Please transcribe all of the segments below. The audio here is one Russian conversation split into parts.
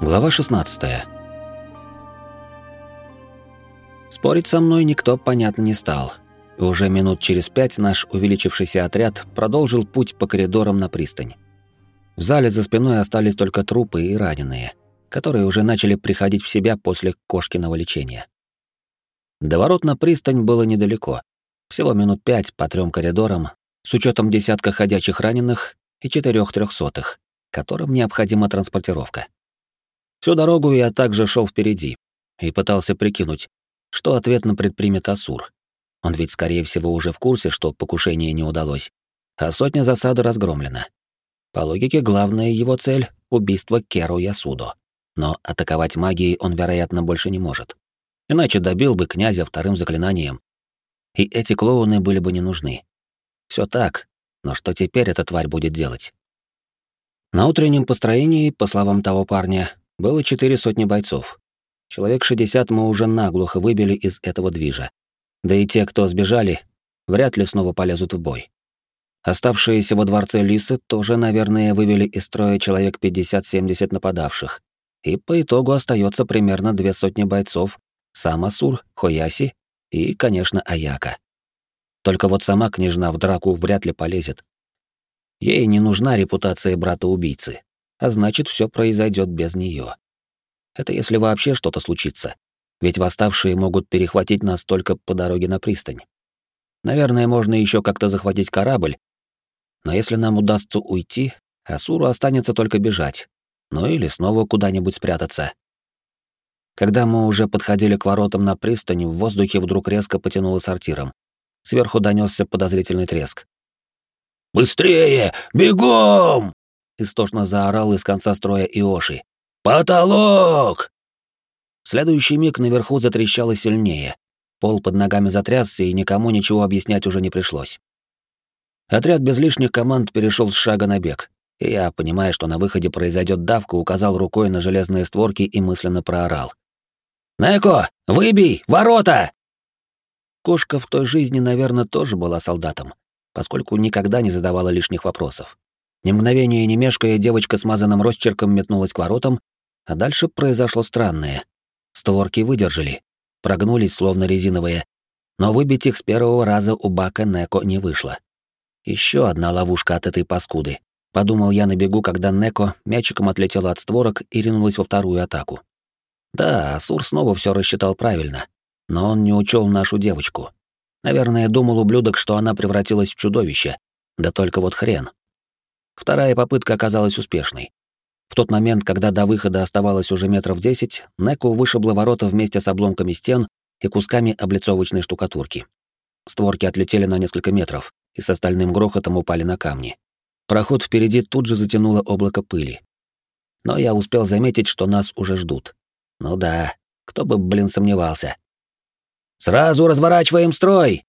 Глава 16. Спорить со мной никто, понятно, не стал. Уже минут через пять наш увеличившийся отряд продолжил путь по коридорам на пристань. В зале за спиной остались только трупы и раненые, которые уже начали приходить в себя после кошкиного лечения. До ворот на пристань было недалеко. Всего минут пять по трем коридорам, с учетом десятка ходячих раненых и четырех трехсотых, которым необходима транспортировка. Всю дорогу я также шел впереди и пытался прикинуть, что ответно предпримет Асур. Он ведь, скорее всего, уже в курсе, что покушение не удалось, а сотня засады разгромлена. По логике, главная его цель — убийство Керу Ясудо. Но атаковать магией он, вероятно, больше не может. Иначе добил бы князя вторым заклинанием. И эти клоуны были бы не нужны. Все так, но что теперь эта тварь будет делать? На утреннем построении, по словам того парня, было четыре сотни бойцов. Человек 60 мы уже наглухо выбили из этого движа. Да и те, кто сбежали, вряд ли снова полезут в бой. Оставшиеся во дворце Лисы тоже, наверное, вывели из строя человек 50-70 нападавших. И по итогу остается примерно две сотни бойцов, сам Асур, Хояси и, конечно, Аяка. Только вот сама княжна в драку вряд ли полезет. Ей не нужна репутация брата-убийцы а значит, все произойдет без нее. Это если вообще что-то случится. Ведь восставшие могут перехватить нас только по дороге на пристань. Наверное, можно еще как-то захватить корабль, но если нам удастся уйти, Асуру останется только бежать, ну или снова куда-нибудь спрятаться. Когда мы уже подходили к воротам на пристань, в воздухе вдруг резко потянуло сортиром. Сверху донесся подозрительный треск. «Быстрее! Бегом!» Истошно заорал из конца строя Иоши. «Потолок!» Следующий миг наверху затрещало сильнее. Пол под ногами затрясся, и никому ничего объяснять уже не пришлось. Отряд без лишних команд перешел с шага на бег, и я, понимая, что на выходе произойдет давка, указал рукой на железные створки и мысленно проорал. «Неко, выбей! Ворота!» Кошка в той жизни, наверное, тоже была солдатом, поскольку никогда не задавала лишних вопросов. Ни мгновения не мешкая, девочка смазанным росчерком метнулась к воротам, а дальше произошло странное. Створки выдержали, прогнулись словно резиновые, но выбить их с первого раза у Бака Неко не вышло. Еще одна ловушка от этой паскуды. Подумал я на бегу, когда Неко мячиком отлетела от створок и ринулась во вторую атаку. Да, Асур снова все рассчитал правильно, но он не учел нашу девочку. Наверное, думал ублюдок, что она превратилась в чудовище. Да только вот хрен. Вторая попытка оказалась успешной. В тот момент, когда до выхода оставалось уже метров десять, Неку вышибла ворота вместе с обломками стен и кусками облицовочной штукатурки. Створки отлетели на несколько метров и с остальным грохотом упали на камни. Проход впереди тут же затянуло облако пыли. Но я успел заметить, что нас уже ждут. Ну да, кто бы, блин, сомневался. «Сразу разворачиваем строй!»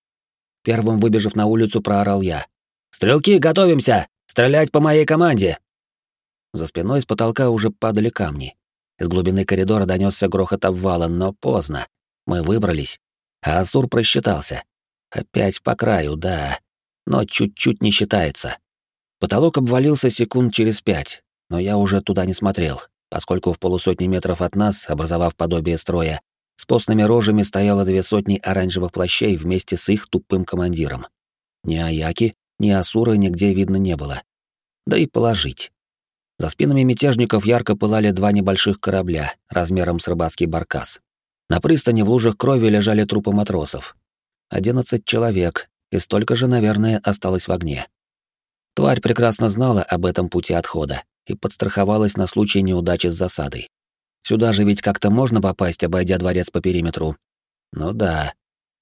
Первым выбежав на улицу, проорал я. «Стрелки, готовимся! Стрелять по моей команде!» За спиной с потолка уже падали камни. Из глубины коридора донесся грохот обвала, но поздно. Мы выбрались. А Асур просчитался. Опять по краю, да. Но чуть-чуть не считается. Потолок обвалился секунд через пять, но я уже туда не смотрел, поскольку в полусотни метров от нас, образовав подобие строя, с постными рожами стояло две сотни оранжевых плащей вместе с их тупым командиром. Ни Аяки, ни Асура нигде видно не было. Да и положить. За спинами мятежников ярко пылали два небольших корабля размером с рыбацкий баркас. На пристани в лужах крови лежали трупы матросов. Одиннадцать человек, и столько же, наверное, осталось в огне. Тварь прекрасно знала об этом пути отхода и подстраховалась на случай неудачи с засадой. Сюда же ведь как-то можно попасть, обойдя дворец по периметру. Ну да,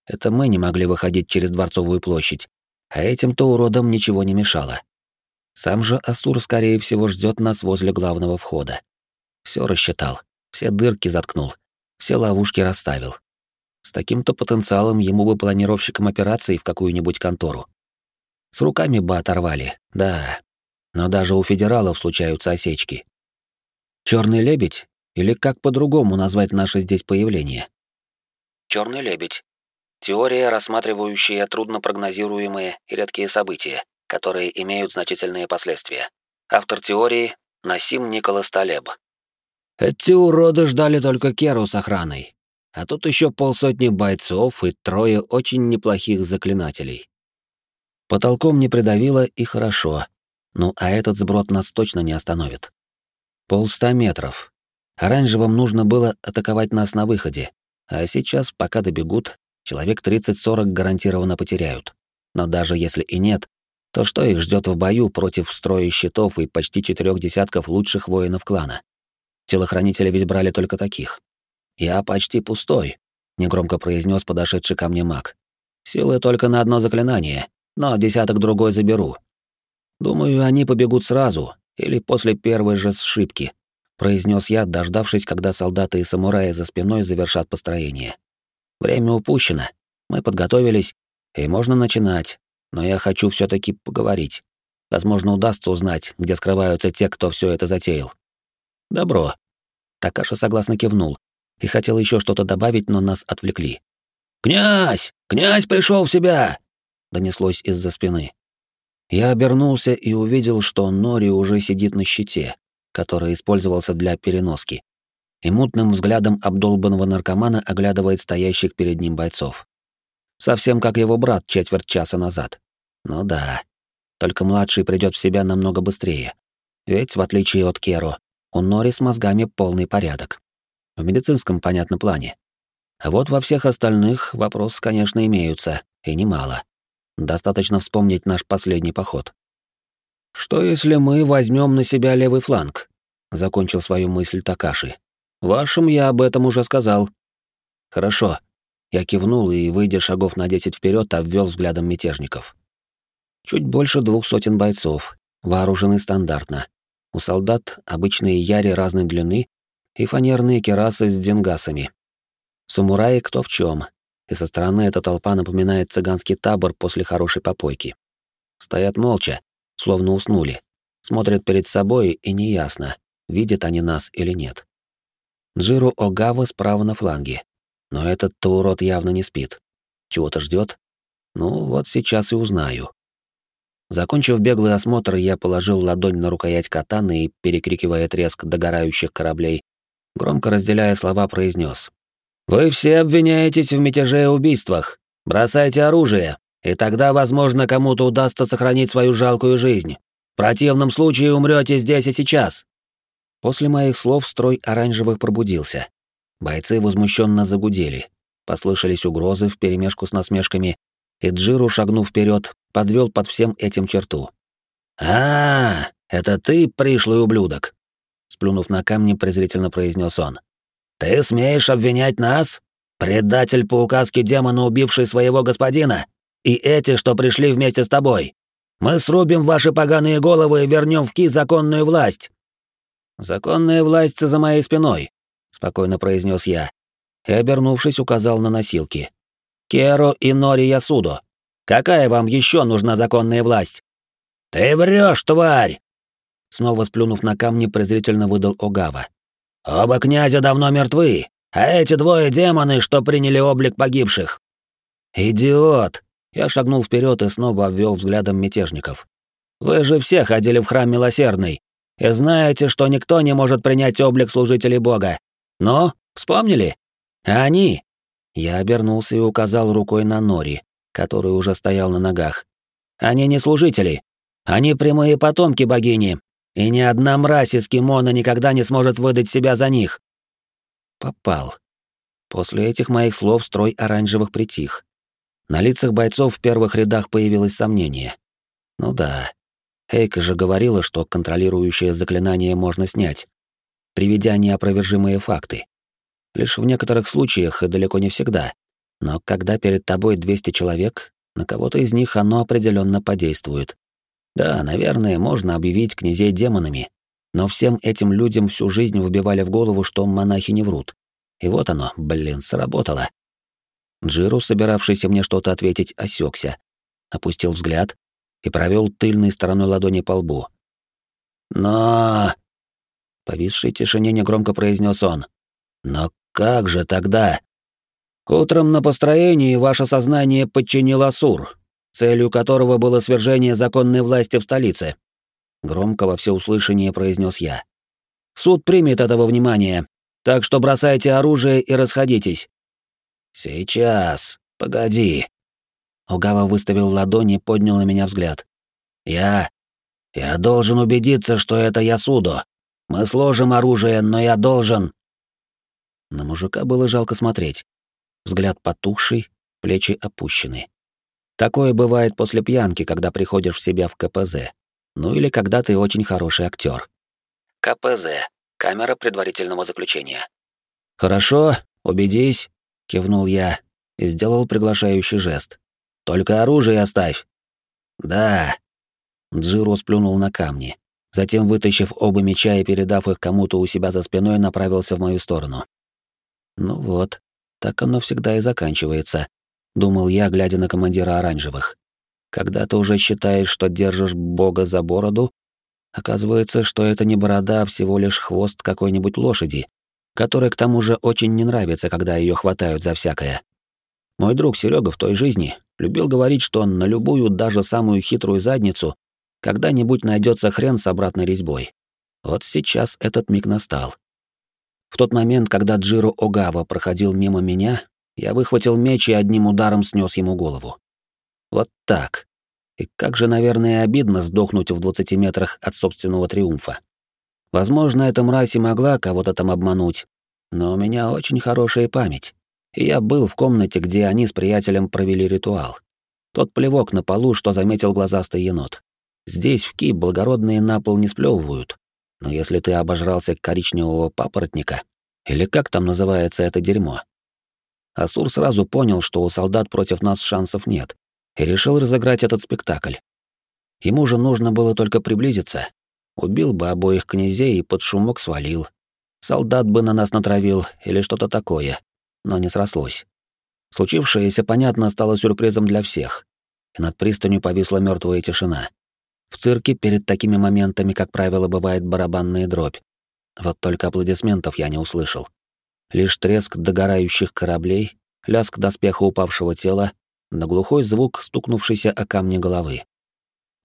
это мы не могли выходить через Дворцовую площадь, а этим-то уродам ничего не мешало. Сам же Асур, скорее всего, ждет нас возле главного входа. Все рассчитал, все дырки заткнул, все ловушки расставил. С таким-то потенциалом ему бы планировщиком операций в какую-нибудь контору. С руками бы оторвали, да. Но даже у федералов случаются осечки. Черный лебедь? Или как по-другому назвать наше здесь появление? Черный лебедь Теория, рассматривающая труднопрогнозируемые и редкие события, которые имеют значительные последствия. Автор теории — Насим Николас Талеб. Эти уроды ждали только Керу с охраной. А тут еще полсотни бойцов и трое очень неплохих заклинателей. Потолком не придавило и хорошо. Ну а этот сброд нас точно не остановит. Полста метров. Оранжевым нужно было атаковать нас на выходе. А сейчас, пока добегут, человек 30-40 гарантированно потеряют. Но даже если и нет, то что их ждет в бою против строя щитов и почти четырех десятков лучших воинов клана? Телохранители ведь брали только таких. «Я почти пустой», — негромко произнес подошедший ко мне маг. «Силы только на одно заклинание, но десяток другой заберу. Думаю, они побегут сразу или после первой же сшибки», — произнес я, дождавшись, когда солдаты и самураи за спиной завершат построение. «Время упущено. Мы подготовились, и можно начинать, но я хочу все таки поговорить. Возможно, удастся узнать, где скрываются те, кто все это затеял. Добро. Такаша согласно кивнул и хотел еще что-то добавить, но нас отвлекли. «Князь! Князь пришел в себя!» — донеслось из-за спины. Я обернулся и увидел, что Нори уже сидит на щите, который использовался для переноски, и мутным взглядом обдолбанного наркомана оглядывает стоящих перед ним бойцов. Совсем как его брат четверть часа назад. Ну да. Только младший придет в себя намного быстрее. Ведь, в отличие от Керо, у Нори с мозгами полный порядок. В медицинском, понятно, плане. А вот во всех остальных вопросы, конечно, имеются, и немало. Достаточно вспомнить наш последний поход. «Что если мы возьмем на себя левый фланг?» — закончил свою мысль Такаши. «Вашим я об этом уже сказал». «Хорошо». Я кивнул и, выйдя шагов на десять вперед, обвел взглядом мятежников. Чуть больше двух сотен бойцов, вооружены стандартно, у солдат обычные яри разной длины и фанерные керасы с денгасами. Самураи кто в чем, и со стороны эта толпа напоминает цыганский табор после хорошей попойки. Стоят молча, словно уснули, смотрят перед собой и неясно, видят они нас или нет. Джиру Огава справа на фланге, но этот-то урод явно не спит. Чего-то ждет? Ну, вот сейчас и узнаю. Закончив беглый осмотр, я положил ладонь на рукоять катаны и, перекрикивая треск догорающих кораблей, громко разделяя слова, произнес: «Вы все обвиняетесь в мятеже и убийствах. Бросайте оружие, и тогда, возможно, кому-то удастся сохранить свою жалкую жизнь. В противном случае умрете здесь и сейчас». После моих слов строй оранжевых пробудился. Бойцы возмущенно загудели. Послышались угрозы вперемешку с насмешками, и Джиру, шагнув вперед, подвел под всем этим черту. «А, это ты, пришлый ублюдок!» Сплюнув на камни, презрительно произнес он. «Ты смеешь обвинять нас? Предатель по указке демона, убивший своего господина? И эти, что пришли вместе с тобой? Мы срубим ваши поганые головы и вернем в Ки законную власть!» «Законная власть за моей спиной», — спокойно произнес я, и, обернувшись, указал на носилки. Керо и Нори Ясудо. Какая вам еще нужна законная власть? Ты врешь, тварь! Снова сплюнув на камни, презрительно выдал Огава. Оба князя давно мертвы, а эти двое демоны, что приняли облик погибших. Идиот! Я шагнул вперед и снова обвел взглядом мятежников. Вы же все ходили в храм милосердный и знаете, что никто не может принять облик служителей Бога. Но вспомнили? Они я обернулся и указал рукой на Нори, который уже стоял на ногах. «Они не служители. Они прямые потомки богини, и ни одна мразь из кимона никогда не сможет выдать себя за них». Попал. После этих моих слов строй оранжевых притих. На лицах бойцов в первых рядах появилось сомнение. Ну да. Эйка же говорила, что контролирующее заклинание можно снять, приведя неопровержимые факты. Лишь в некоторых случаях и далеко не всегда. Но когда перед тобой 200 человек, на кого-то из них оно определенно подействует. Да, наверное, можно объявить князей демонами, но всем этим людям всю жизнь выбивали в голову, что монахи не врут. И вот оно, блин, сработало. Джиру, собиравшийся мне что-то ответить, осекся, опустил взгляд и провел тыльной стороной ладони по лбу. «Но...» Повисшей тишине негромко произнес он. «Но как же тогда? Утром на построении ваше сознание подчинил Асур, целью которого было свержение законной власти в столице. Громко во всеуслышание произнес я. Суд примет этого внимания, так что бросайте оружие и расходитесь». «Сейчас, погоди». Угава выставил ладони и поднял на меня взгляд. «Я... я должен убедиться, что это Ясудо. Мы сложим оружие, но я должен...» На мужика было жалко смотреть. Взгляд потухший, плечи опущены. Такое бывает после пьянки, когда приходишь в себя в КПЗ. Ну или когда ты очень хороший актер. КПЗ. Камера предварительного заключения. «Хорошо, убедись», — кивнул я и сделал приглашающий жест. «Только оружие оставь». «Да». Джиро сплюнул на камни. Затем, вытащив оба меча и передав их кому-то у себя за спиной, направился в мою сторону. Ну вот, так оно всегда и заканчивается, думал я, глядя на командира оранжевых. Когда ты уже считаешь, что держишь бога за бороду, оказывается, что это не борода, а всего лишь хвост какой-нибудь лошади, которой к тому же очень не нравится, когда ее хватают за всякое. Мой друг Серега в той жизни любил говорить, что на любую, даже самую хитрую задницу когда-нибудь найдется хрен с обратной резьбой. Вот сейчас этот миг настал. В тот момент, когда Джиро Огава проходил мимо меня, я выхватил меч и одним ударом снес ему голову. Вот так. И как же, наверное, обидно сдохнуть в 20 метрах от собственного триумфа. Возможно, эта мразь и могла кого-то там обмануть, но у меня очень хорошая память. Я был в комнате, где они с приятелем провели ритуал. Тот плевок на полу, что заметил глазастый енот. Здесь, в Ки, благородные на пол не сплевывают, но если ты обожрался коричневого папоротника, или как там называется это дерьмо, Асур сразу понял, что у солдат против нас шансов нет, и решил разыграть этот спектакль. Ему же нужно было только приблизиться. Убил бы обоих князей и под шумок свалил. Солдат бы на нас натравил или что-то такое, но не срослось. Случившееся, понятно, стало сюрпризом для всех, и над пристанью повисла мертвая тишина. В цирке перед такими моментами, как правило, бывает барабанная дробь. Вот только аплодисментов я не услышал. Лишь треск догорающих кораблей, лязг доспеха упавшего тела, да глухой звук, стукнувшийся о камни головы.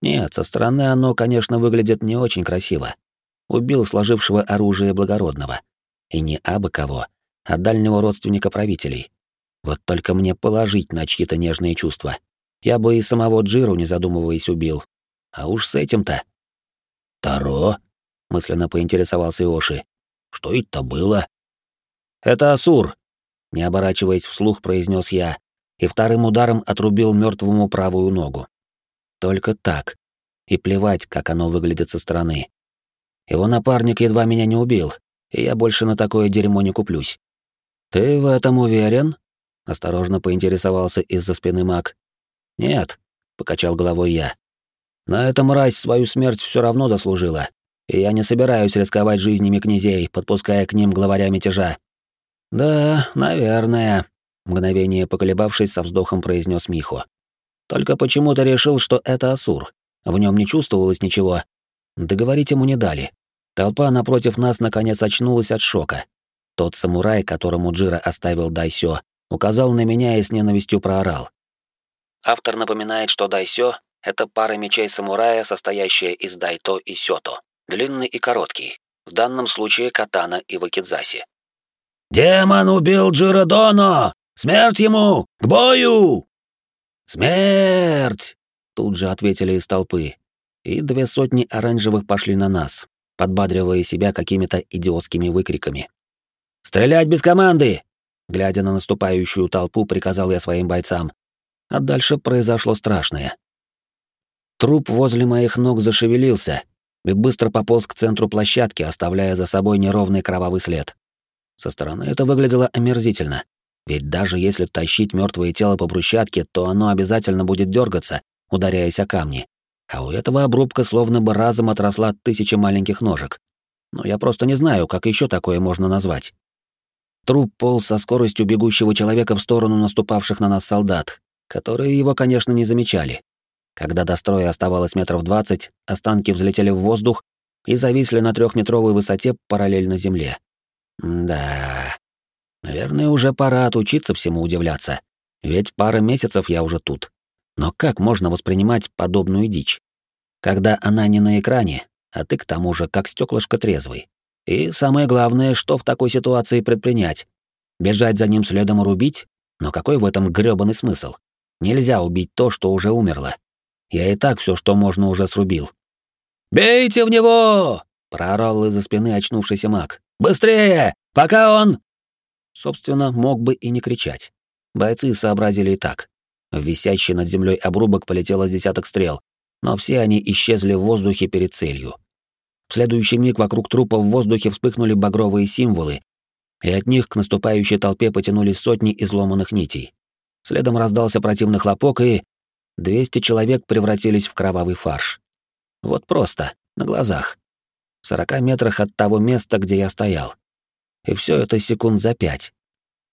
Нет, со стороны оно, конечно, выглядит не очень красиво. Убил сложившего оружие благородного. И не абы кого, а дальнего родственника правителей. Вот только мне положить на чьи-то нежные чувства. Я бы и самого Джиру, не задумываясь, убил, а уж с этим-то... «Таро?» — мысленно поинтересовался Оши. «Что это было?» «Это Асур!» — не оборачиваясь вслух, произнес я, и вторым ударом отрубил мертвому правую ногу. Только так. И плевать, как оно выглядит со стороны. Его напарник едва меня не убил, и я больше на такое дерьмо не куплюсь. «Ты в этом уверен?» — осторожно поинтересовался из-за спины маг. «Нет», — покачал головой я. Но эта мразь свою смерть все равно заслужила, и я не собираюсь рисковать жизнями князей, подпуская к ним главаря мятежа. Да, наверное, мгновение поколебавшись, со вздохом произнес Михо. Только почему-то решил, что это Асур. В нем не чувствовалось ничего. Договорить ему не дали. Толпа напротив нас наконец очнулась от шока. Тот самурай, которому Джира оставил Дайсё, указал на меня и с ненавистью проорал. Автор напоминает, что Дайсё это пара мечей самурая, состоящая из дайто и сёто, длинный и короткий, в данном случае катана и вакидзаси. «Демон убил Джиродоно! Смерть ему! К бою!» «Смерть!» — тут же ответили из толпы, и две сотни оранжевых пошли на нас, подбадривая себя какими-то идиотскими выкриками. «Стрелять без команды!» Глядя на наступающую толпу, приказал я своим бойцам. А дальше произошло страшное. Труп возле моих ног зашевелился и быстро пополз к центру площадки, оставляя за собой неровный кровавый след. Со стороны это выглядело омерзительно, ведь даже если тащить мертвое тело по брусчатке, то оно обязательно будет дергаться, ударяясь о камни. А у этого обрубка словно бы разом отросла тысяча маленьких ножек. Но я просто не знаю, как еще такое можно назвать. Труп полз со скоростью бегущего человека в сторону наступавших на нас солдат, которые его, конечно, не замечали. Когда до строя оставалось метров двадцать, останки взлетели в воздух и зависли на трехметровой высоте параллельно земле. да. Наверное, уже пора отучиться всему удивляться. Ведь пара месяцев я уже тут. Но как можно воспринимать подобную дичь? Когда она не на экране, а ты к тому же как стеклышко трезвый. И самое главное, что в такой ситуации предпринять? Бежать за ним следом и рубить? Но какой в этом грёбаный смысл? Нельзя убить то, что уже умерло. Я и так все, что можно, уже срубил. «Бейте в него!» — проорал из-за спины очнувшийся маг. «Быстрее! Пока он...» Собственно, мог бы и не кричать. Бойцы сообразили и так. В висящий над землей обрубок полетело с десяток стрел, но все они исчезли в воздухе перед целью. В следующий миг вокруг трупа в воздухе вспыхнули багровые символы, и от них к наступающей толпе потянулись сотни изломанных нитей. Следом раздался противный хлопок, и 200 человек превратились в кровавый фарш. Вот просто, на глазах. В 40 метрах от того места, где я стоял. И все это секунд за пять.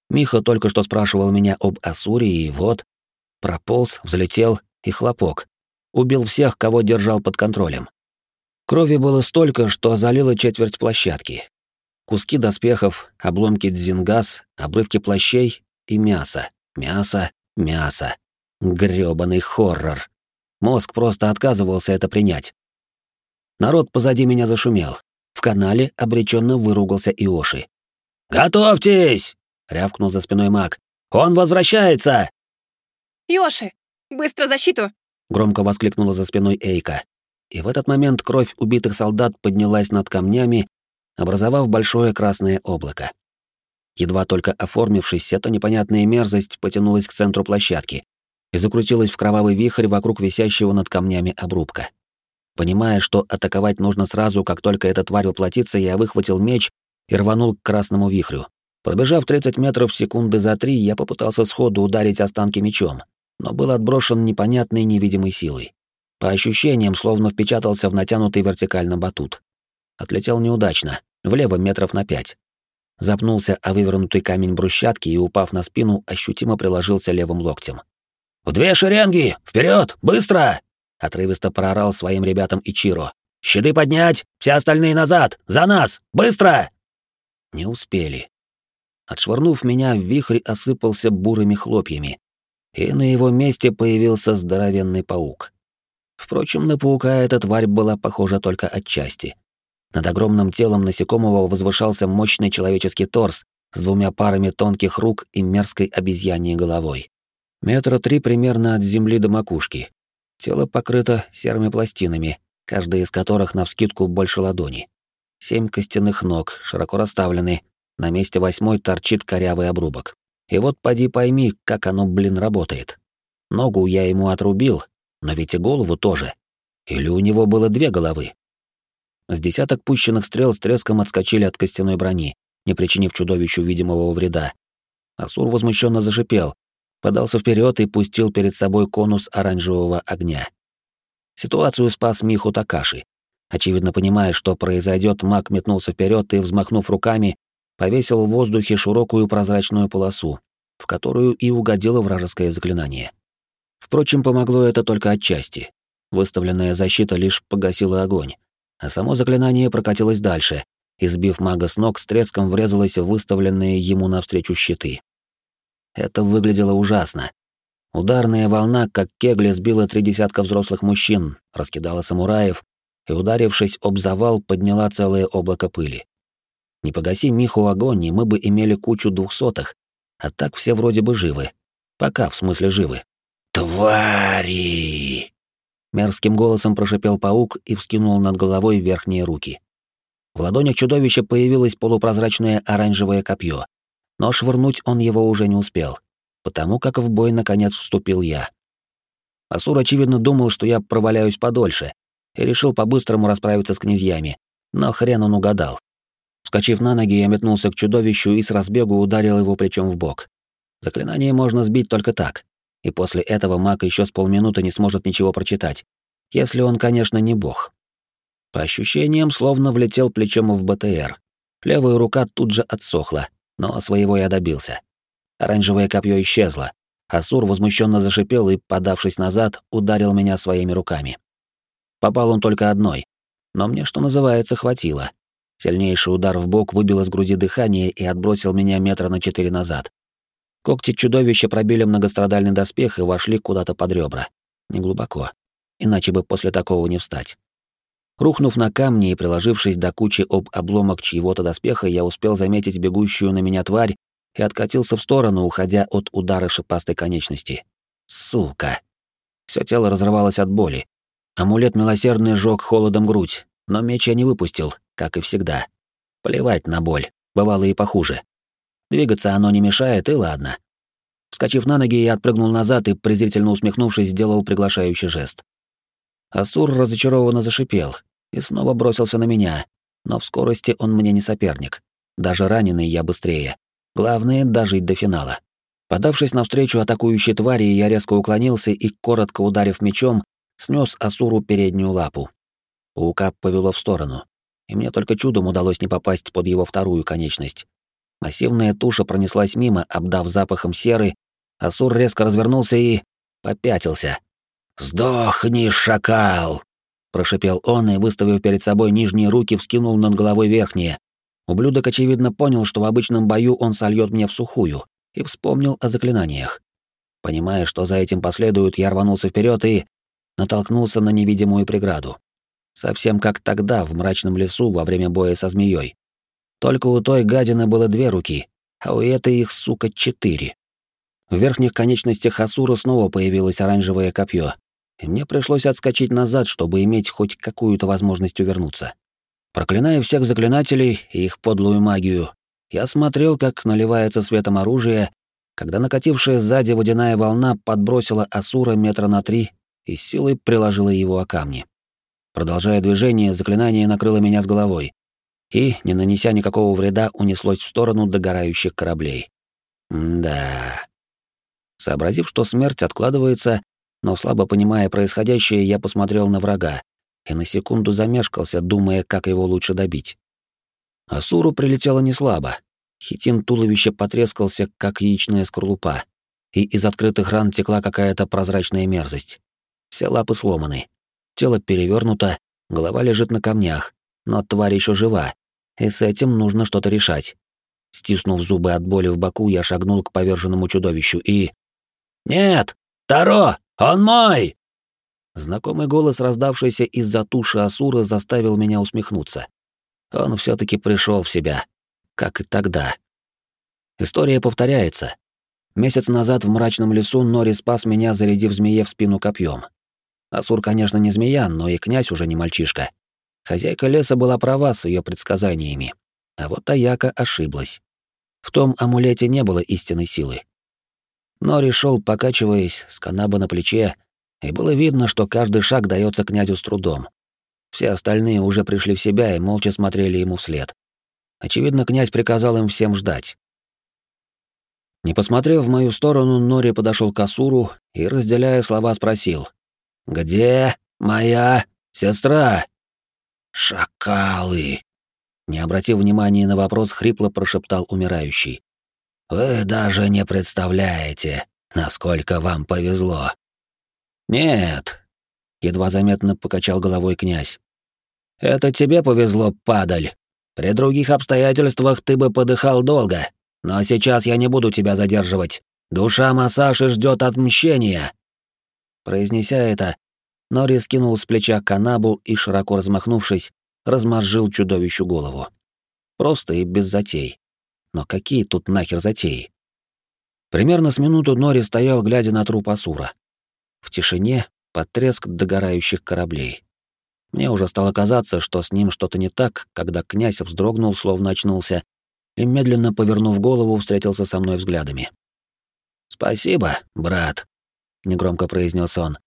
Миха только что спрашивал меня об Асуре, и вот... Прополз, взлетел, и хлопок. Убил всех, кого держал под контролем. Крови было столько, что залило четверть площадки. Куски доспехов, обломки дзингас, обрывки плащей и мясо. Мясо, мясо. Грёбаный хоррор. Мозг просто отказывался это принять. Народ позади меня зашумел. В канале обреченно выругался Иоши. «Готовьтесь!» — рявкнул за спиной маг. «Он возвращается!» «Иоши, быстро защиту!» — громко воскликнула за спиной Эйка. И в этот момент кровь убитых солдат поднялась над камнями, образовав большое красное облако. Едва только оформившись, эта непонятная мерзость потянулась к центру площадки и закрутилась в кровавый вихрь вокруг висящего над камнями обрубка. Понимая, что атаковать нужно сразу, как только эта тварь воплотится, я выхватил меч и рванул к красному вихрю. Пробежав 30 метров секунды за три, я попытался сходу ударить останки мечом, но был отброшен непонятной невидимой силой. По ощущениям, словно впечатался в натянутый вертикально батут. Отлетел неудачно, влево метров на пять запнулся о вывернутый камень брусчатки и, упав на спину, ощутимо приложился левым локтем. «В две шеренги! Вперед! Быстро!» — отрывисто проорал своим ребятам Ичиро. «Щиты поднять! Все остальные назад! За нас! Быстро!» Не успели. Отшвырнув меня, вихрь осыпался бурыми хлопьями, и на его месте появился здоровенный паук. Впрочем, на паука эта тварь была похожа только отчасти. Над огромным телом насекомого возвышался мощный человеческий торс с двумя парами тонких рук и мерзкой обезьяньей головой. Метра три примерно от земли до макушки. Тело покрыто серыми пластинами, каждая из которых навскидку больше ладони. Семь костяных ног, широко расставлены, на месте восьмой торчит корявый обрубок. И вот поди пойми, как оно, блин, работает. Ногу я ему отрубил, но ведь и голову тоже. Или у него было две головы? С десяток пущенных стрел с треском отскочили от костяной брони, не причинив чудовищу видимого вреда. Асур возмущенно зашипел, подался вперед и пустил перед собой конус оранжевого огня. Ситуацию спас Миху Такаши. Очевидно понимая, что произойдет, маг метнулся вперед и, взмахнув руками, повесил в воздухе широкую прозрачную полосу, в которую и угодило вражеское заклинание. Впрочем, помогло это только отчасти. Выставленная защита лишь погасила огонь, а само заклинание прокатилось дальше, и, сбив мага с ног, с треском врезалось в выставленные ему навстречу щиты. Это выглядело ужасно. Ударная волна, как кегли, сбила три десятка взрослых мужчин, раскидала самураев и, ударившись об завал, подняла целое облако пыли. Не погаси Миху огонь, и мы бы имели кучу двухсотых, а так все вроде бы живы. Пока, в смысле, живы. «Твари!» Мерзким голосом прошипел паук и вскинул над головой верхние руки. В ладонях чудовища появилось полупрозрачное оранжевое копье, но швырнуть он его уже не успел, потому как в бой наконец вступил я. Асур, очевидно, думал, что я проваляюсь подольше, и решил по-быстрому расправиться с князьями, но хрен он угадал. Вскочив на ноги, я метнулся к чудовищу и с разбегу ударил его плечом в бок. Заклинание можно сбить только так и после этого маг еще с полминуты не сможет ничего прочитать, если он, конечно, не бог. По ощущениям, словно влетел плечом в БТР. Левая рука тут же отсохла, но своего я добился. Оранжевое копье исчезло. Асур возмущенно зашипел и, подавшись назад, ударил меня своими руками. Попал он только одной, но мне, что называется, хватило. Сильнейший удар в бок выбил из груди дыхание и отбросил меня метра на четыре назад. Когти чудовища пробили многострадальный доспех и вошли куда-то под ребра. Неглубоко. Иначе бы после такого не встать. Рухнув на камни и приложившись до кучи об обломок чьего-то доспеха, я успел заметить бегущую на меня тварь и откатился в сторону, уходя от удара шипастой конечности. Сука! Все тело разрывалось от боли. Амулет милосердный жёг холодом грудь, но меч я не выпустил, как и всегда. Плевать на боль, бывало и похуже. Двигаться оно не мешает, и ладно. Вскочив на ноги, я отпрыгнул назад и, презрительно усмехнувшись, сделал приглашающий жест. Асур разочарованно зашипел и снова бросился на меня, но в скорости он мне не соперник. Даже раненый я быстрее. Главное — дожить до финала. Подавшись навстречу атакующей твари, я резко уклонился и, коротко ударив мечом, снес Асуру переднюю лапу. Паука повело в сторону, и мне только чудом удалось не попасть под его вторую конечность. Массивная туша пронеслась мимо, обдав запахом серы, Асур резко развернулся и... попятился. «Сдохни, шакал!» — прошипел он и, выставив перед собой нижние руки, вскинул над головой верхние. Ублюдок, очевидно, понял, что в обычном бою он сольет мне в сухую, и вспомнил о заклинаниях. Понимая, что за этим последует, я рванулся вперед и натолкнулся на невидимую преграду. Совсем как тогда, в мрачном лесу, во время боя со змеей. Только у той гадины было две руки, а у этой их, сука, четыре. В верхних конечностях Асура снова появилось оранжевое копье, и мне пришлось отскочить назад, чтобы иметь хоть какую-то возможность увернуться. Проклиная всех заклинателей и их подлую магию, я смотрел, как наливается светом оружие, когда накатившая сзади водяная волна подбросила Асура метра на три и силой приложила его о камни. Продолжая движение, заклинание накрыло меня с головой и, не нанеся никакого вреда, унеслось в сторону догорающих кораблей. Да. Сообразив, что смерть откладывается, но слабо понимая происходящее, я посмотрел на врага и на секунду замешкался, думая, как его лучше добить. Асуру прилетело не слабо. Хитин туловище потрескался, как яичная скорлупа, и из открытых ран текла какая-то прозрачная мерзость. Все лапы сломаны, тело перевернуто, голова лежит на камнях, но тварь еще жива, и с этим нужно что-то решать. Стиснув зубы от боли в боку, я шагнул к поверженному чудовищу и... «Нет! Таро! Он мой!» Знакомый голос, раздавшийся из-за туши Асура, заставил меня усмехнуться. Он все таки пришел в себя, как и тогда. История повторяется. Месяц назад в мрачном лесу Нори спас меня, зарядив змее в спину копьем. Асур, конечно, не змея, но и князь уже не мальчишка. Хозяйка леса была права с ее предсказаниями, а вот Аяка ошиблась. В том амулете не было истинной силы. Нори шел, покачиваясь, с канаба на плече, и было видно, что каждый шаг дается князю с трудом. Все остальные уже пришли в себя и молча смотрели ему вслед. Очевидно, князь приказал им всем ждать. Не посмотрев в мою сторону, Нори подошел к Асуру и, разделяя слова, спросил. «Где моя сестра?» «Шакалы!» Не обратив внимания на вопрос, хрипло прошептал умирающий. «Вы даже не представляете, насколько вам повезло». «Нет», — едва заметно покачал головой князь. «Это тебе повезло, падаль. При других обстоятельствах ты бы подыхал долго, но сейчас я не буду тебя задерживать. Душа Масаши ждет отмщения». Произнеся это, Нори скинул с плеча канабу и, широко размахнувшись, размозжил чудовищу голову. Просто и без затей. Но какие тут нахер затеи? Примерно с минуту Нори стоял, глядя на труп Асура. В тишине под треск догорающих кораблей. Мне уже стало казаться, что с ним что-то не так, когда князь вздрогнул, словно очнулся, и, медленно повернув голову, встретился со мной взглядами. «Спасибо, брат», — негромко произнес он,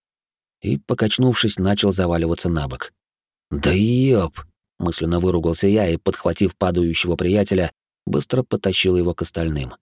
и, покачнувшись, начал заваливаться на бок. «Да ёб!» — мысленно выругался я и, подхватив падающего приятеля, быстро потащил его к остальным.